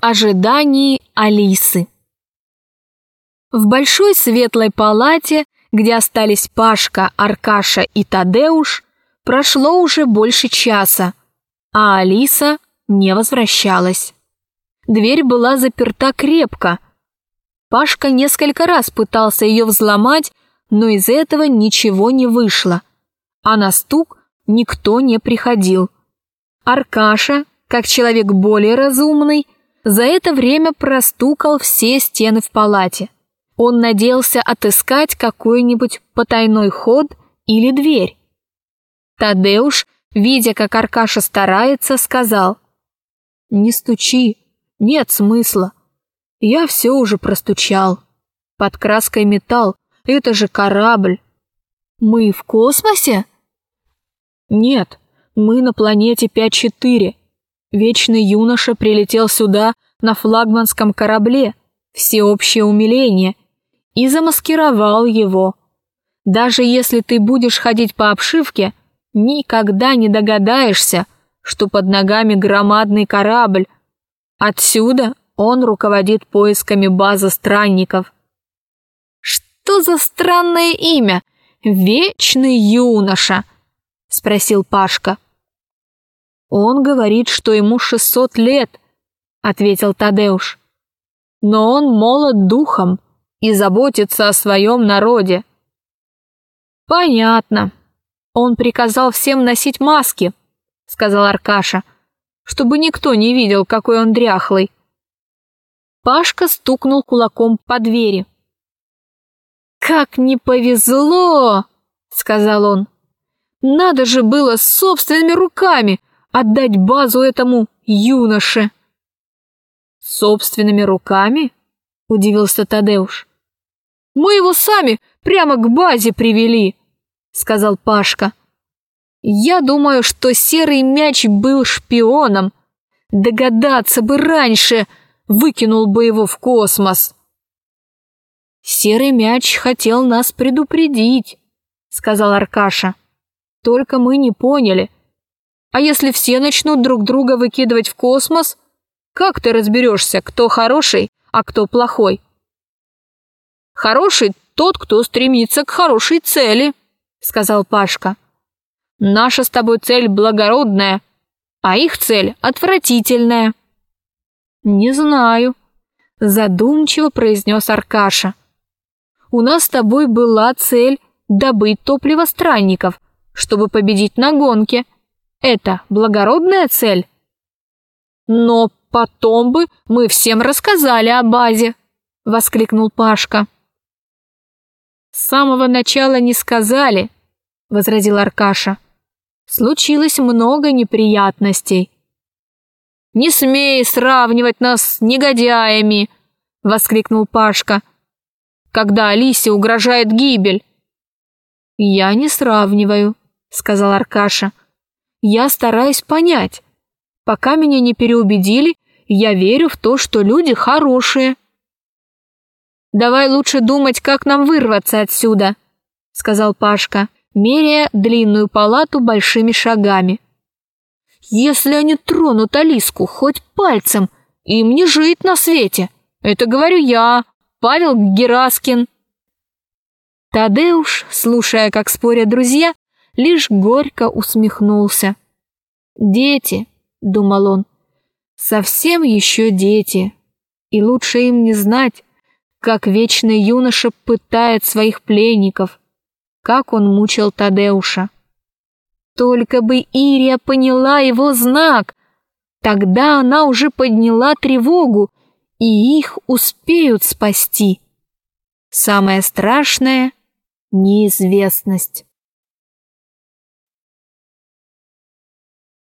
В ожидании Алисы. В большой светлой палате, где остались Пашка, Аркаша и Тадеуш, прошло уже больше часа, а Алиса не возвращалась. Дверь была заперта крепко. Пашка несколько раз пытался ее взломать, но из этого ничего не вышло, а на стук никто не приходил. Аркаша, как человек более разумный, за это время простукал все стены в палате. Он надеялся отыскать какой-нибудь потайной ход или дверь. Тадеуш, видя, как Аркаша старается, сказал, «Не стучи, нет смысла. Я все уже простучал. Под краской металл, это же корабль. Мы в космосе? Нет, мы на планете 5-4. Вечный юноша прилетел сюда на флагманском корабле, всеобщее умиление, и замаскировал его. Даже если ты будешь ходить по обшивке, никогда не догадаешься, что под ногами громадный корабль. Отсюда он руководит поисками базы странников. Что за странное имя? Вечный юноша, спросил Пашка. Он говорит, что ему 600 лет, ответил Тадеуш. Но он молод духом и заботится о своем народе. Понятно. Он приказал всем носить маски, сказал Аркаша, чтобы никто не видел, какой он дряхлый. Пашка стукнул кулаком по двери. «Как не повезло!» — сказал он. «Надо же было собственными руками отдать базу этому юноше!» «Собственными руками?» — удивился Тадеуш. «Мы его сами прямо к базе привели!» — сказал Пашка. «Я думаю, что серый мяч был шпионом. Догадаться бы раньше, выкинул бы его в космос!» «Серый мяч хотел нас предупредить», — сказал Аркаша. «Только мы не поняли. А если все начнут друг друга выкидывать в космос, как ты разберешься, кто хороший, а кто плохой?» «Хороший тот, кто стремится к хорошей цели», — сказал Пашка. «Наша с тобой цель благородная, а их цель отвратительная». «Не знаю», — задумчиво произнес Аркаша у нас с тобой была цель добыть топливо странников, чтобы победить на гонке. Это благородная цель? Но потом бы мы всем рассказали о базе, воскликнул Пашка. С самого начала не сказали, возразил Аркаша. Случилось много неприятностей. Не смей сравнивать нас с негодяями, воскликнул Пашка когда Алисе угрожает гибель. «Я не сравниваю», — сказал Аркаша. «Я стараюсь понять. Пока меня не переубедили, я верю в то, что люди хорошие». «Давай лучше думать, как нам вырваться отсюда», — сказал Пашка, меряя длинную палату большими шагами. «Если они тронут Алиску хоть пальцем, им не жить на свете. Это говорю я, Павел Гераскин. Тадеуш, слушая, как спорят друзья, лишь горько усмехнулся. «Дети», — думал он, — «совсем еще дети, и лучше им не знать, как вечный юноша пытает своих пленников, как он мучил Тадеуша. Только бы Ирия поняла его знак, тогда она уже подняла тревогу и их успеют спасти. Самое страшное — неизвестность.